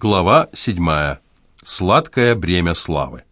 Глава 7. Сладкое бремя славы.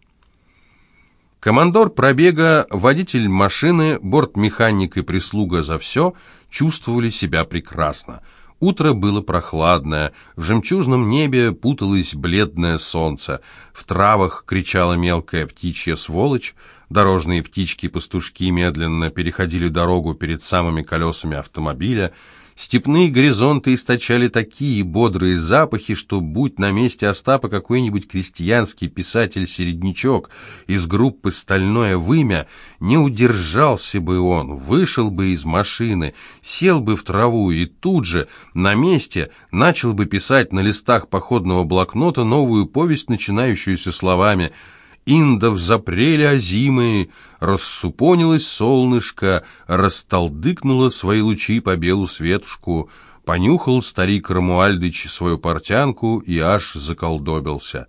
Командор пробега, водитель машины, бортмеханик и прислуга за все чувствовали себя прекрасно. Утро было прохладное, в жемчужном небе путалось бледное солнце, в травах кричала мелкая птичья сволочь, дорожные птички-пастушки медленно переходили дорогу перед самыми колесами автомобиля, Степные горизонты источали такие бодрые запахи, что, будь на месте Остапа какой-нибудь крестьянский писатель-середнячок из группы «Стальное вымя», не удержался бы он, вышел бы из машины, сел бы в траву и тут же, на месте, начал бы писать на листах походного блокнота новую повесть, начинающуюся словами «Связь» индов запрели озимые, рассупонилось солнышко, растолдыкнуло свои лучи по белу светушку, понюхал старик Рамуальдыч свою портянку и аж заколдобился.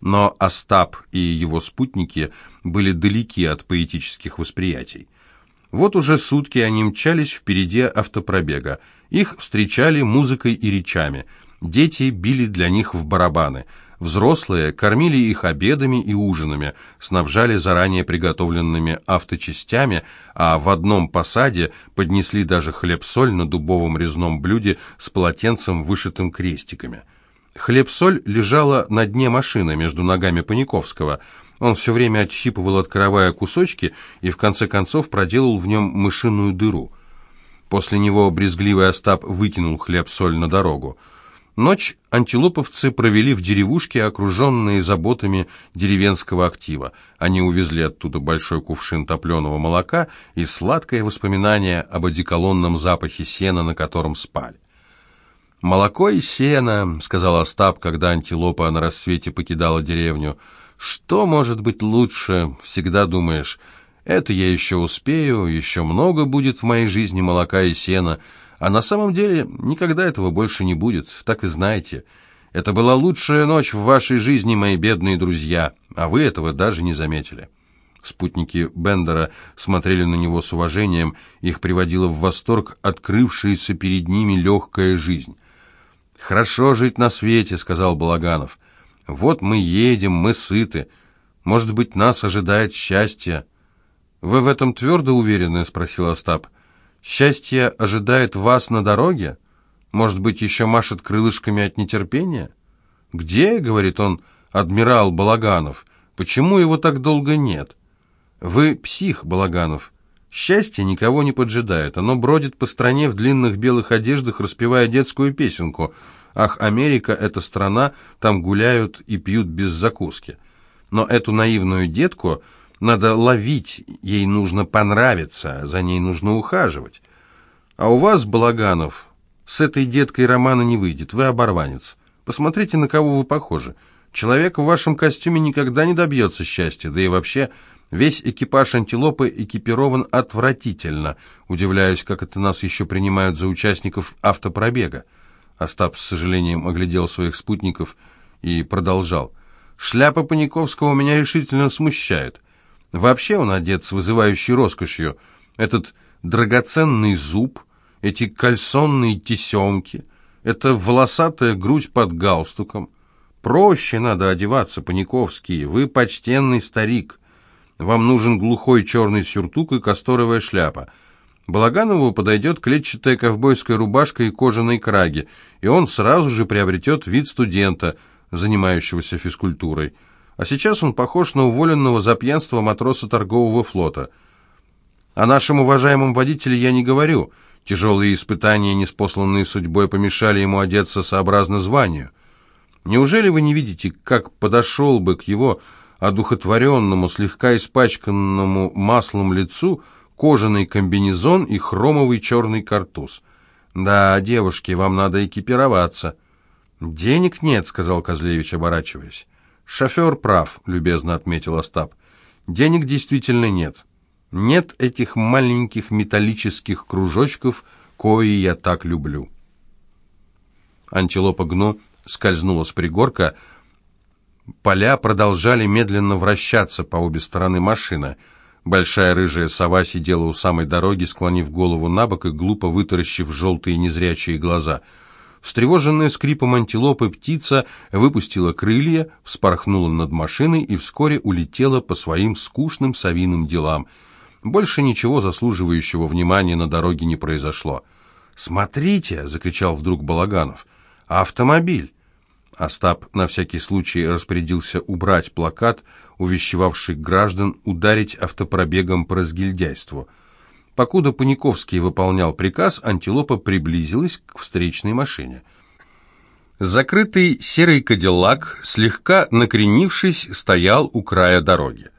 Но Остап и его спутники были далеки от поэтических восприятий. Вот уже сутки они мчались впереди автопробега. Их встречали музыкой и речами. Дети били для них в барабаны – Взрослые кормили их обедами и ужинами, снабжали заранее приготовленными авточастями, а в одном посаде поднесли даже хлеб-соль на дубовом резном блюде с полотенцем, вышитым крестиками. Хлеб-соль лежала на дне машины между ногами Паниковского. Он все время отщипывал, открывая кусочки, и в конце концов проделал в нем мышиную дыру. После него брезгливый Остап выкинул хлеб-соль на дорогу. Ночь антилоповцы провели в деревушке, окруженные заботами деревенского актива. Они увезли оттуда большой кувшин топленого молока и сладкое воспоминание об одеколонном запахе сена, на котором спали. «Молоко и сено», — сказал Остап, когда антилопа на рассвете покидала деревню. «Что может быть лучше?» — всегда думаешь. «Это я еще успею, еще много будет в моей жизни молока и сена». А на самом деле никогда этого больше не будет, так и знаете. Это была лучшая ночь в вашей жизни, мои бедные друзья, а вы этого даже не заметили». Спутники Бендера смотрели на него с уважением, их приводила в восторг открывшаяся перед ними легкая жизнь. «Хорошо жить на свете», — сказал Балаганов. «Вот мы едем, мы сыты. Может быть, нас ожидает счастье». «Вы в этом твердо уверены?» — спросил Остап. Счастье ожидает вас на дороге? Может быть, еще машет крылышками от нетерпения? Где, говорит он, адмирал Балаганов? Почему его так долго нет? Вы псих, Балаганов. Счастье никого не поджидает. Оно бродит по стране в длинных белых одеждах, распевая детскую песенку. Ах, Америка — это страна, там гуляют и пьют без закуски. Но эту наивную детку надо ловить, ей нужно понравиться, за ней нужно ухаживать. А у вас, Балаганов, с этой деткой романа не выйдет, вы оборванец. Посмотрите, на кого вы похожи. Человек в вашем костюме никогда не добьется счастья, да и вообще весь экипаж антилопы экипирован отвратительно. Удивляюсь, как это нас еще принимают за участников автопробега. Остап с сожалением оглядел своих спутников и продолжал. «Шляпа Паниковского меня решительно смущает. Вообще он одет с вызывающей роскошью. Этот драгоценный зуб, эти кальсонные тесемки, эта волосатая грудь под галстуком. Проще надо одеваться, Паниковский, вы почтенный старик. Вам нужен глухой черный сюртук и касторовая шляпа. Балаганову подойдет клетчатая ковбойская рубашка и кожаные краги, и он сразу же приобретет вид студента, занимающегося физкультурой а сейчас он похож на уволенного за пьянство матроса торгового флота. О нашем уважаемом водителе я не говорю. Тяжелые испытания, неспосланные судьбой, помешали ему одеться сообразно званию. Неужели вы не видите, как подошел бы к его одухотворенному, слегка испачканному маслом лицу кожаный комбинезон и хромовый черный картуз? Да, девушки, вам надо экипироваться. «Денег нет», — сказал Козлевич, оборачиваясь. «Шофер прав», — любезно отметил Остап. «Денег действительно нет. Нет этих маленьких металлических кружочков, кои я так люблю». Антилопа Гну скользнула с пригорка. Поля продолжали медленно вращаться по обе стороны машины. Большая рыжая сова сидела у самой дороги, склонив голову на бок и глупо вытаращив желтые незрячие глаза — Встревоженная скрипом антилопы птица выпустила крылья, вспорхнула над машиной и вскоре улетела по своим скучным совиным делам. Больше ничего заслуживающего внимания на дороге не произошло. «Смотрите!» — закричал вдруг Балаганов. «Автомобиль!» Остап на всякий случай распорядился убрать плакат, увещевавший граждан ударить автопробегом по разгильдяйству. Покуда Паниковский выполнял приказ, антилопа приблизилась к встречной машине. Закрытый серый кадиллак, слегка накренившись, стоял у края дороги.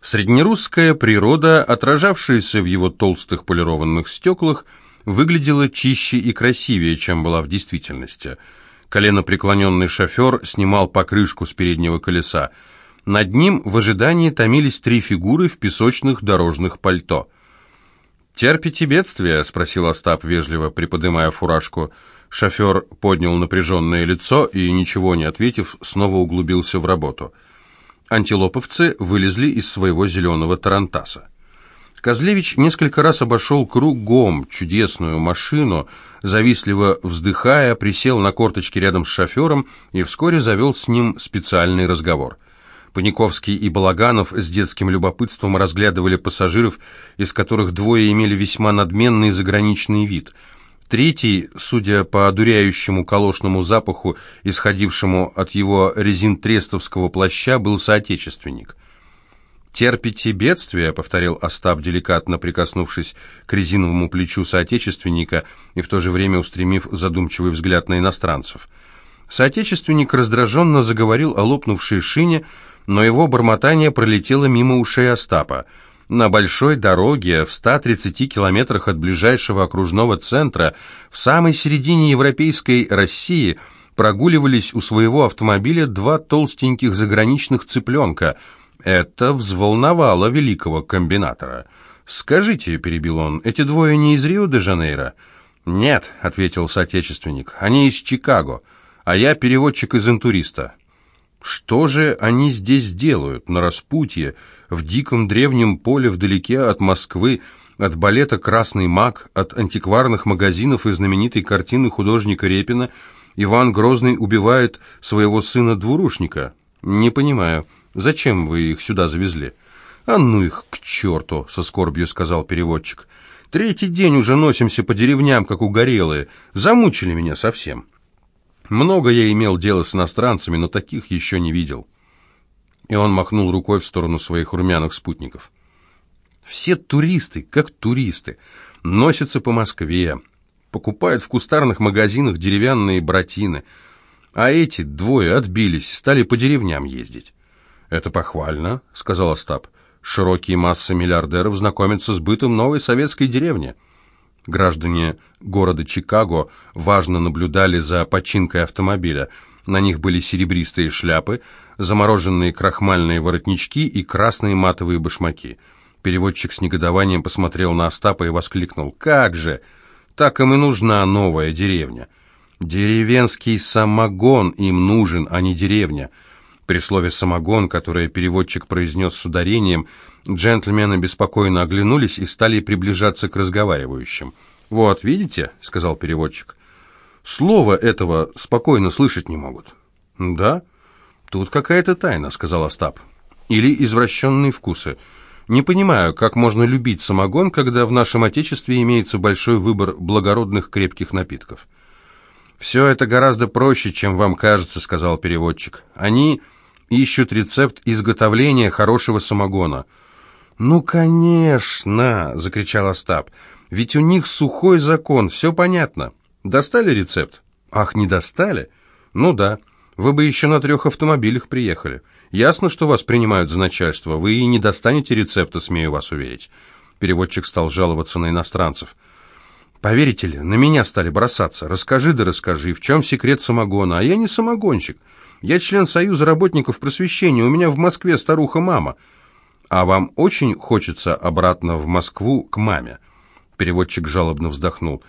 Среднерусская природа, отражавшаяся в его толстых полированных стеклах, выглядела чище и красивее, чем была в действительности – Коленопреклоненный шофер снимал покрышку с переднего колеса. Над ним в ожидании томились три фигуры в песочных дорожных пальто. «Терпите бедствие?» — спросил Остап, вежливо приподымая фуражку. Шофер поднял напряженное лицо и, ничего не ответив, снова углубился в работу. Антилоповцы вылезли из своего зеленого тарантаса. Козлевич несколько раз обошел кругом чудесную машину, завистливо вздыхая, присел на корточки рядом с шофером и вскоре завел с ним специальный разговор. Паниковский и Балаганов с детским любопытством разглядывали пассажиров, из которых двое имели весьма надменный заграничный вид. Третий, судя по одуряющему калошному запаху, исходившему от его резинтрестовского плаща, был соотечественник. «Терпите бедствие», — повторил Остап, деликатно прикоснувшись к резиновому плечу соотечественника и в то же время устремив задумчивый взгляд на иностранцев. Соотечественник раздраженно заговорил о лопнувшей шине, но его бормотание пролетело мимо ушей Остапа. На большой дороге, в 130 километрах от ближайшего окружного центра, в самой середине европейской России, прогуливались у своего автомобиля два толстеньких заграничных цыпленка — это взволновало великого комбинатора. «Скажите», — перебил он, — «эти двое не из Рио-де-Жанейро?» «Нет», — ответил соотечественник, — «они из Чикаго, а я переводчик из интуриста». «Что же они здесь делают, на распутье, в диком древнем поле вдалеке от Москвы, от балета «Красный маг», от антикварных магазинов и знаменитой картины художника Репина «Иван Грозный убивает своего сына-двурушника»? Не понимаю». Зачем вы их сюда завезли?» «А ну их к черту!» — со скорбью сказал переводчик. «Третий день уже носимся по деревням, как угорелые. Замучили меня совсем. Много я имел дела с иностранцами, но таких еще не видел». И он махнул рукой в сторону своих румяных спутников. «Все туристы, как туристы, носятся по Москве, покупают в кустарных магазинах деревянные братины, а эти двое отбились, стали по деревням ездить». «Это похвально», — сказал Остап. «Широкие массы миллиардеров знакомятся с бытом новой советской деревни». Граждане города Чикаго важно наблюдали за починкой автомобиля. На них были серебристые шляпы, замороженные крахмальные воротнички и красные матовые башмаки. Переводчик с негодованием посмотрел на Остапа и воскликнул. «Как же! Так им и нужна новая деревня!» «Деревенский самогон им нужен, а не деревня!» При слове «самогон», которое переводчик произнес с ударением, джентльмены беспокойно оглянулись и стали приближаться к разговаривающим. «Вот, видите?» — сказал переводчик. «Слово этого спокойно слышать не могут». «Да? Тут какая-то тайна», — сказал Остап. «Или извращенные вкусы. Не понимаю, как можно любить самогон, когда в нашем Отечестве имеется большой выбор благородных крепких напитков». «Все это гораздо проще, чем вам кажется», — сказал переводчик. «Они ищут рецепт изготовления хорошего самогона». «Ну, конечно!» — закричал Остап. «Ведь у них сухой закон, все понятно. Достали рецепт?» «Ах, не достали?» «Ну да. Вы бы еще на трех автомобилях приехали. Ясно, что вас принимают за начальство. Вы и не достанете рецепта, смею вас уверить». Переводчик стал жаловаться на иностранцев. Поверите ли, на меня стали бросаться. Расскажи да расскажи, в чем секрет самогона? А я не самогонщик. Я член Союза работников просвещения, у меня в Москве старуха-мама. А вам очень хочется обратно в Москву к маме?» Переводчик жалобно вздохнул.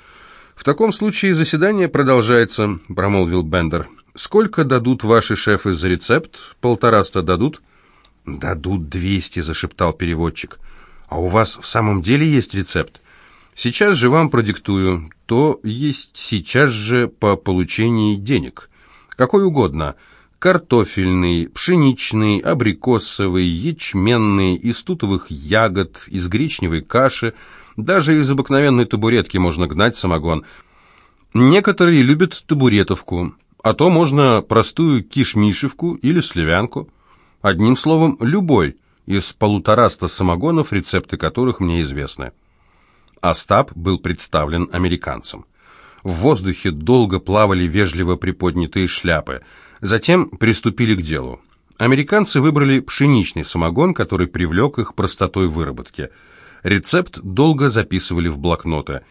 «В таком случае заседание продолжается», — промолвил Бендер. «Сколько дадут ваши шефы за рецепт? Полтораста дадут?» «Дадут двести», — зашептал переводчик. «А у вас в самом деле есть рецепт?» Сейчас же вам продиктую, то есть сейчас же по получении денег. Какой угодно. Картофельный, пшеничный, абрикосовый, ячменный, из тутовых ягод, из гречневой каши. Даже из обыкновенной табуретки можно гнать самогон. Некоторые любят табуретовку, а то можно простую кишмишевку или сливянку. Одним словом, любой из полутораста самогонов, рецепты которых мне известны. Остап был представлен американцам. В воздухе долго плавали вежливо приподнятые шляпы. Затем приступили к делу. Американцы выбрали пшеничный самогон, который привлек их простотой выработки. Рецепт долго записывали в блокноты.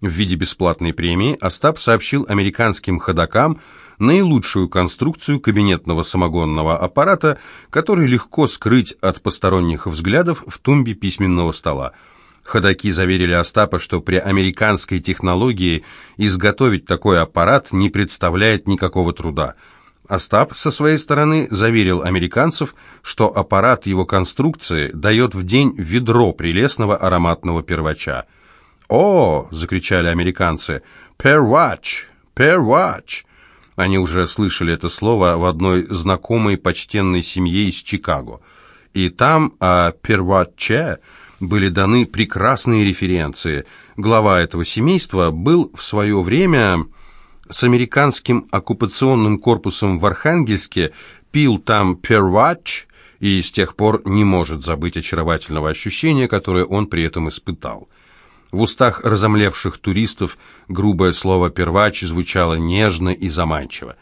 В виде бесплатной премии Остап сообщил американским ходокам наилучшую конструкцию кабинетного самогонного аппарата, который легко скрыть от посторонних взглядов в тумбе письменного стола. Ходаки заверили Остапа, что при американской технологии изготовить такой аппарат не представляет никакого труда. Остап со своей стороны заверил американцев, что аппарат его конструкции дает в день ведро прелестного ароматного первача. «О!» — закричали американцы. «Первач! Первач!» Они уже слышали это слово в одной знакомой почтенной семье из Чикаго. И там о перваче были даны прекрасные референции. Глава этого семейства был в свое время с американским оккупационным корпусом в Архангельске, пил там первач и с тех пор не может забыть очаровательного ощущения, которое он при этом испытал. В устах разомлевших туристов грубое слово «первач» звучало нежно и заманчиво.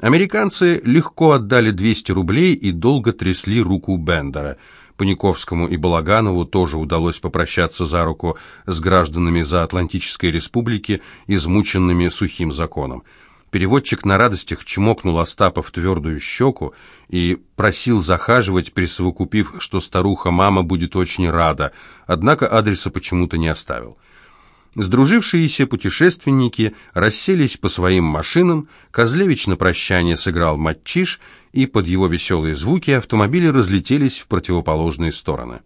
Американцы легко отдали 200 рублей и долго трясли руку Бендера – Паниковскому и Балаганову тоже удалось попрощаться за руку с гражданами Заатлантической республики, измученными сухим законом. Переводчик на радостях чмокнул Остапа в твердую щеку и просил захаживать, присовокупив, что старуха-мама будет очень рада, однако адреса почему-то не оставил. Сдружившиеся путешественники расселись по своим машинам, Козлевич на прощание сыграл матчиш, и под его веселые звуки автомобили разлетелись в противоположные стороны.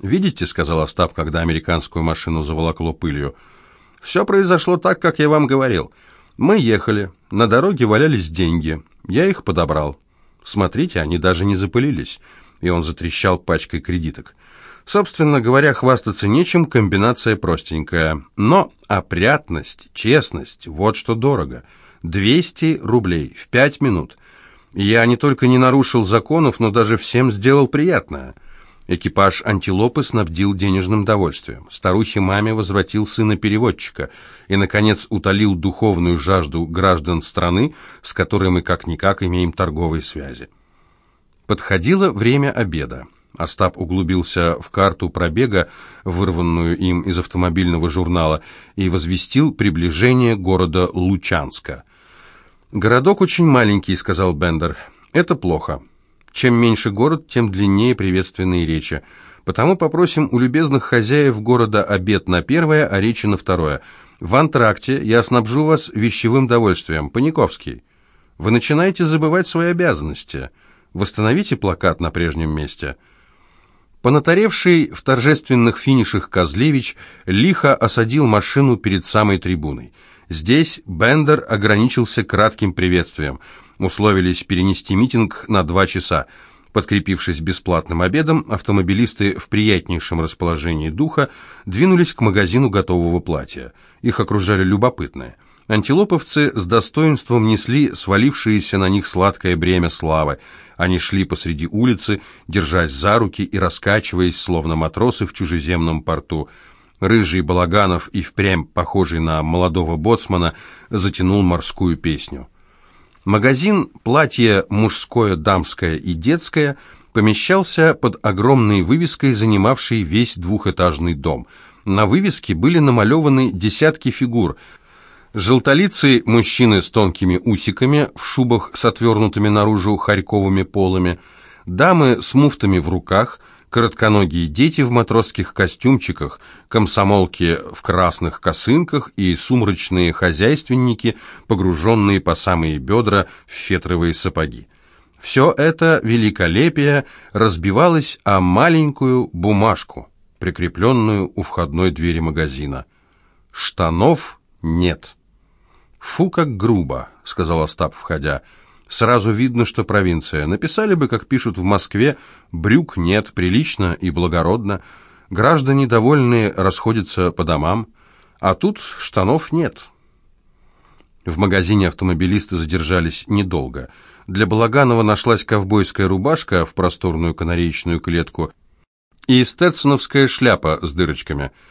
«Видите», — сказал Остап, когда американскую машину заволокло пылью, — «все произошло так, как я вам говорил. Мы ехали, на дороге валялись деньги, я их подобрал. Смотрите, они даже не запылились». И он затрещал пачкой кредиток. Собственно говоря, хвастаться нечем, комбинация простенькая. Но опрятность, честность – вот что дорого. 200 рублей в 5 минут. Я не только не нарушил законов, но даже всем сделал приятное. Экипаж антилопы снабдил денежным довольствием. Старухе маме возвратил сына переводчика и, наконец, утолил духовную жажду граждан страны, с которой мы как-никак имеем торговые связи. Подходило время обеда. Остап углубился в карту пробега, вырванную им из автомобильного журнала, и возвестил приближение города Лучанска. «Городок очень маленький», — сказал Бендер. «Это плохо. Чем меньше город, тем длиннее приветственные речи. Потому попросим у любезных хозяев города обед на первое, а речи на второе. В антракте я снабжу вас вещевым довольствием. Паниковский. Вы начинаете забывать свои обязанности. Восстановите плакат на прежнем месте». Понатаревший в торжественных финишах Козлевич лихо осадил машину перед самой трибуной. Здесь Бендер ограничился кратким приветствием. Условились перенести митинг на два часа. Подкрепившись бесплатным обедом, автомобилисты в приятнейшем расположении духа двинулись к магазину готового платья. Их окружали любопытные – Антилоповцы с достоинством несли свалившееся на них сладкое бремя славы. Они шли посреди улицы, держась за руки и раскачиваясь, словно матросы в чужеземном порту. Рыжий Балаганов и впрямь, похожий на молодого боцмана, затянул морскую песню. Магазин «Платье мужское, дамское и детское» помещался под огромной вывеской, занимавшей весь двухэтажный дом. На вывеске были намалеваны десятки фигур – Желтолицые мужчины с тонкими усиками, в шубах с отвернутыми наружу харьковыми полами, дамы с муфтами в руках, коротконогие дети в матросских костюмчиках, комсомолки в красных косынках и сумрачные хозяйственники, погруженные по самые бедра в фетровые сапоги. Все это великолепие разбивалось о маленькую бумажку, прикрепленную у входной двери магазина. Штанов нет. «Фу, как грубо», — сказал Остап, входя. «Сразу видно, что провинция. Написали бы, как пишут в Москве, брюк нет, прилично и благородно. Граждане довольные расходятся по домам, а тут штанов нет». В магазине автомобилисты задержались недолго. Для Балаганова нашлась ковбойская рубашка в просторную канареечную клетку и стетсоновская шляпа с дырочками —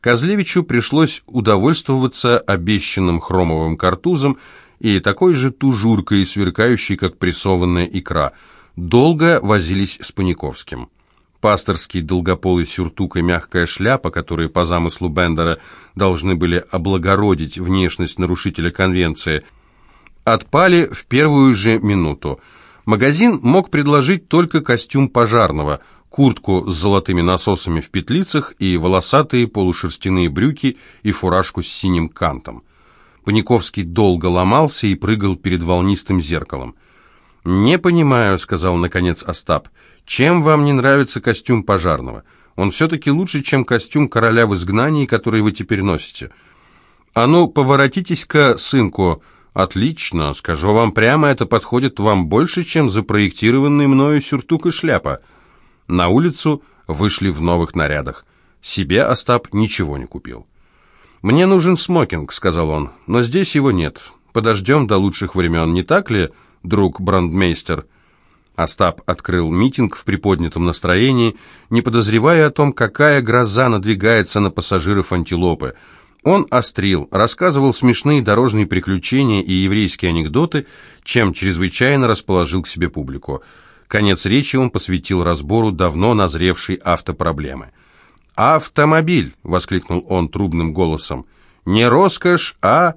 Козлевичу пришлось удовольствоваться обещанным хромовым картузом и такой же тужуркой, сверкающей, как прессованная икра. Долго возились с Паниковским. Пасторский долгополый сюртук и мягкая шляпа, которые по замыслу Бендера должны были облагородить внешность нарушителя конвенции, отпали в первую же минуту. Магазин мог предложить только костюм пожарного – куртку с золотыми насосами в петлицах и волосатые полушерстяные брюки и фуражку с синим кантом. Паниковский долго ломался и прыгал перед волнистым зеркалом. «Не понимаю», — сказал наконец Остап, — «чем вам не нравится костюм пожарного? Он все-таки лучше, чем костюм короля в изгнании, который вы теперь носите». «А ну, поворотитесь-ка, сынку», «Отлично, скажу вам прямо, это подходит вам больше, чем запроектированный мною сюртук и шляпа. На улицу вышли в новых нарядах. Себе Остап ничего не купил. «Мне нужен смокинг», — сказал он, — «но здесь его нет. Подождем до лучших времен, не так ли, друг брандмейстер?» Остап открыл митинг в приподнятом настроении, не подозревая о том, какая гроза надвигается на пассажиров антилопы. Он острил, рассказывал смешные дорожные приключения и еврейские анекдоты, чем чрезвычайно расположил к себе публику. Конец речи он посвятил разбору давно назревшей автопроблемы. «Автомобиль!» — воскликнул он трубным голосом. «Не роскошь, а...»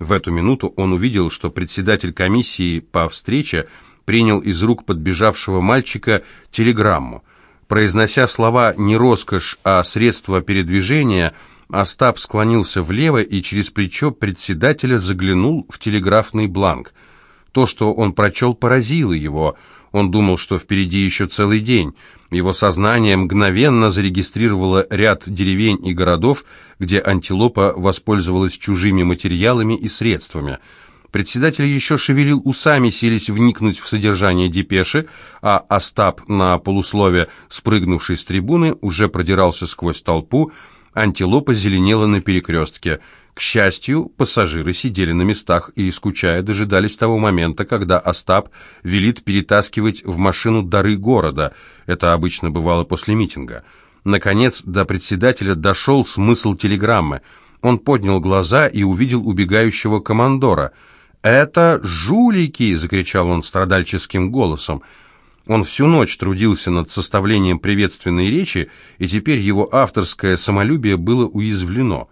В эту минуту он увидел, что председатель комиссии по встрече принял из рук подбежавшего мальчика телеграмму. Произнося слова «не роскошь, а средство передвижения», Остап склонился влево и через плечо председателя заглянул в телеграфный бланк. То, что он прочел, поразило его — он думал, что впереди еще целый день. Его сознание мгновенно зарегистрировало ряд деревень и городов, где антилопа воспользовалась чужими материалами и средствами. Председатель еще шевелил усами, сились вникнуть в содержание депеши, а Остап на полуслове, спрыгнувший с трибуны, уже продирался сквозь толпу, антилопа зеленела на перекрестке – к счастью, пассажиры сидели на местах и, скучая, дожидались того момента, когда Остап велит перетаскивать в машину дары города. Это обычно бывало после митинга. Наконец, до председателя дошел смысл телеграммы. Он поднял глаза и увидел убегающего командора. «Это жулики!» — закричал он страдальческим голосом. Он всю ночь трудился над составлением приветственной речи, и теперь его авторское самолюбие было уязвлено.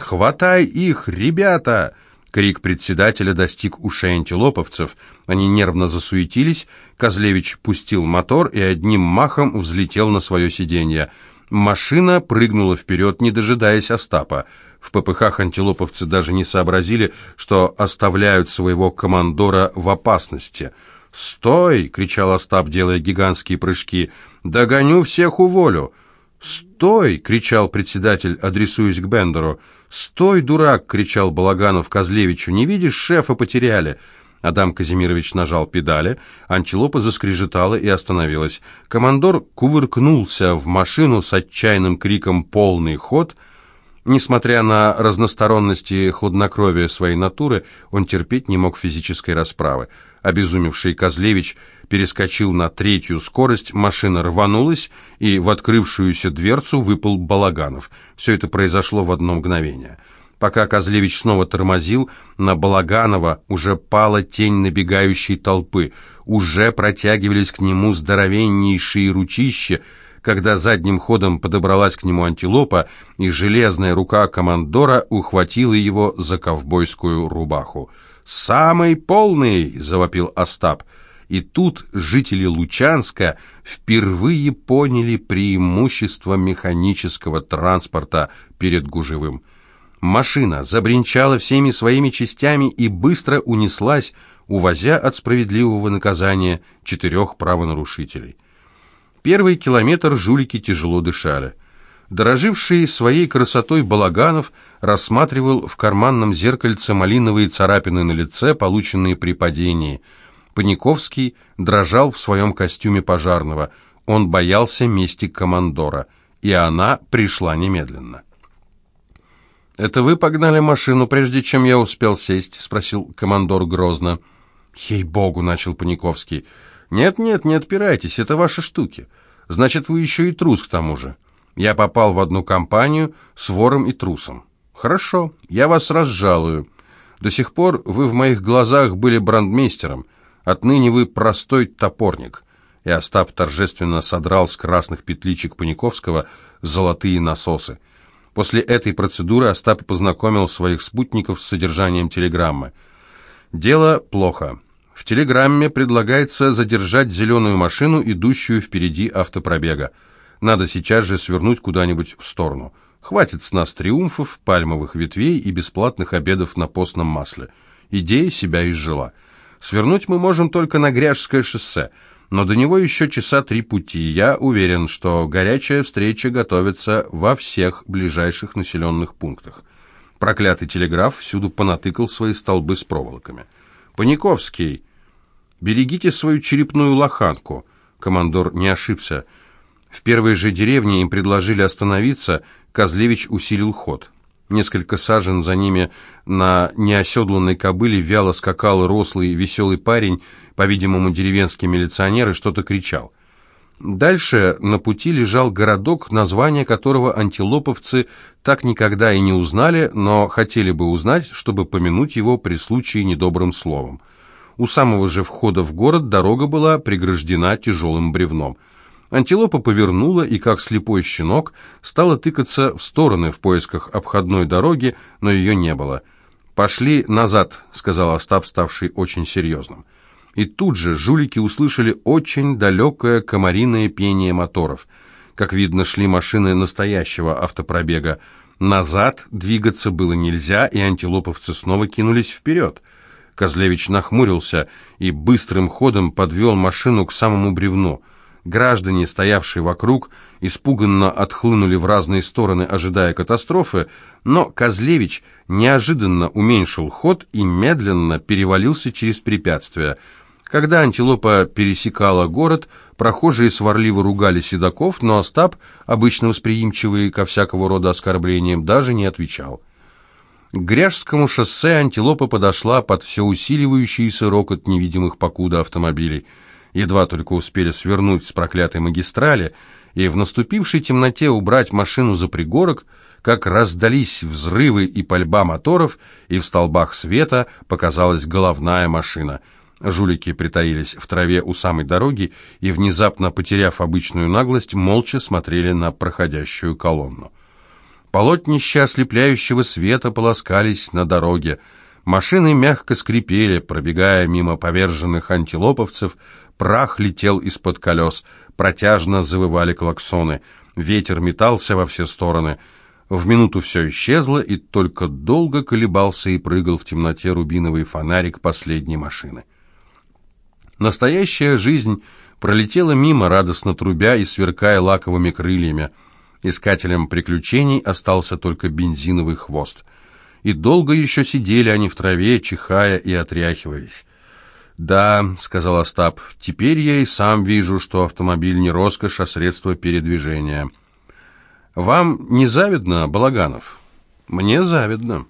«Хватай их, ребята!» Крик председателя достиг ушей антилоповцев. Они нервно засуетились. Козлевич пустил мотор и одним махом взлетел на свое сиденье. Машина прыгнула вперед, не дожидаясь Остапа. В попыхах антилоповцы даже не сообразили, что оставляют своего командора в опасности. «Стой!» — кричал Остап, делая гигантские прыжки. «Догоню всех уволю!» «Стой!» — кричал председатель, адресуясь к Бендеру. «Стой, дурак!» — кричал Балаганов Козлевичу. «Не видишь, шефа потеряли!» Адам Казимирович нажал педали, антилопа заскрежетала и остановилась. Командор кувыркнулся в машину с отчаянным криком «Полный ход!». Несмотря на разносторонность и хладнокровие своей натуры, он терпеть не мог физической расправы. Обезумевший Козлевич перескочил на третью скорость, машина рванулась, и в открывшуюся дверцу выпал Балаганов. Все это произошло в одно мгновение. Пока Козлевич снова тормозил, на Балаганова уже пала тень набегающей толпы, уже протягивались к нему здоровеннейшие ручища, когда задним ходом подобралась к нему антилопа, и железная рука командора ухватила его за ковбойскую рубаху. «Самый полный!» — завопил Остап — и тут жители Лучанска впервые поняли преимущество механического транспорта перед гужевым. Машина забринчала всеми своими частями и быстро унеслась, увозя от справедливого наказания четырех правонарушителей. Первый километр жулики тяжело дышали. Дороживший своей красотой Балаганов рассматривал в карманном зеркальце малиновые царапины на лице, полученные при падении. Паниковский дрожал в своем костюме пожарного. Он боялся мести командора, и она пришла немедленно. «Это вы погнали машину, прежде чем я успел сесть?» — спросил командор грозно. «Ей-богу!» — начал Паниковский. «Нет-нет, не отпирайтесь, это ваши штуки. Значит, вы еще и трус к тому же. Я попал в одну компанию с вором и трусом. Хорошо, я вас разжалую. До сих пор вы в моих глазах были брандмейстером. Отныне вы простой топорник». И Остап торжественно содрал с красных петличек Паниковского золотые насосы. После этой процедуры Остап познакомил своих спутников с содержанием телеграммы. Дело плохо. В телеграмме предлагается задержать зеленую машину, идущую впереди автопробега. Надо сейчас же свернуть куда-нибудь в сторону. Хватит с нас триумфов, пальмовых ветвей и бесплатных обедов на постном масле. Идея себя изжила. Свернуть мы можем только на Гряжское шоссе, но до него еще часа три пути. Я уверен, что горячая встреча готовится во всех ближайших населенных пунктах. Проклятый телеграф всюду понатыкал свои столбы с проволоками. «Паниковский, берегите свою черепную лоханку». Командор не ошибся. В первой же деревне им предложили остановиться, Козлевич усилил ход. Несколько сажен за ними на неоседланной кобыле вяло скакал рослый веселый парень, по-видимому, деревенский милиционер, и что-то кричал. Дальше на пути лежал городок, название которого антилоповцы так никогда и не узнали, но хотели бы узнать, чтобы помянуть его при случае недобрым словом. У самого же входа в город дорога была преграждена тяжелым бревном – Антилопа повернула и, как слепой щенок, стала тыкаться в стороны в поисках обходной дороги, но ее не было. «Пошли назад», — сказал Остап, ставший очень серьезным. И тут же жулики услышали очень далекое комариное пение моторов. Как видно, шли машины настоящего автопробега. Назад двигаться было нельзя, и антилоповцы снова кинулись вперед. Козлевич нахмурился и быстрым ходом подвел машину к самому бревну — Граждане, стоявшие вокруг, испуганно отхлынули в разные стороны, ожидая катастрофы, но Козлевич неожиданно уменьшил ход и медленно перевалился через препятствие. Когда антилопа пересекала город, прохожие сварливо ругали седаков, но Остап, обычно восприимчивый ко всякого рода оскорблениям, даже не отвечал. К Гряжскому шоссе антилопа подошла под все усиливающийся рокот невидимых покуда автомобилей – едва только успели свернуть с проклятой магистрали и в наступившей темноте убрать машину за пригорок, как раздались взрывы и пальба моторов, и в столбах света показалась головная машина. Жулики притаились в траве у самой дороги и, внезапно потеряв обычную наглость, молча смотрели на проходящую колонну. Полотнища ослепляющего света полоскались на дороге. Машины мягко скрипели, пробегая мимо поверженных антилоповцев, Прах летел из-под колес, протяжно завывали клаксоны, ветер метался во все стороны. В минуту все исчезло, и только долго колебался и прыгал в темноте рубиновый фонарик последней машины. Настоящая жизнь пролетела мимо, радостно трубя и сверкая лаковыми крыльями. Искателям приключений остался только бензиновый хвост. И долго еще сидели они в траве, чихая и отряхиваясь. «Да», — сказал Остап, — «теперь я и сам вижу, что автомобиль не роскошь, а средство передвижения». «Вам не завидно, Балаганов?» «Мне завидно».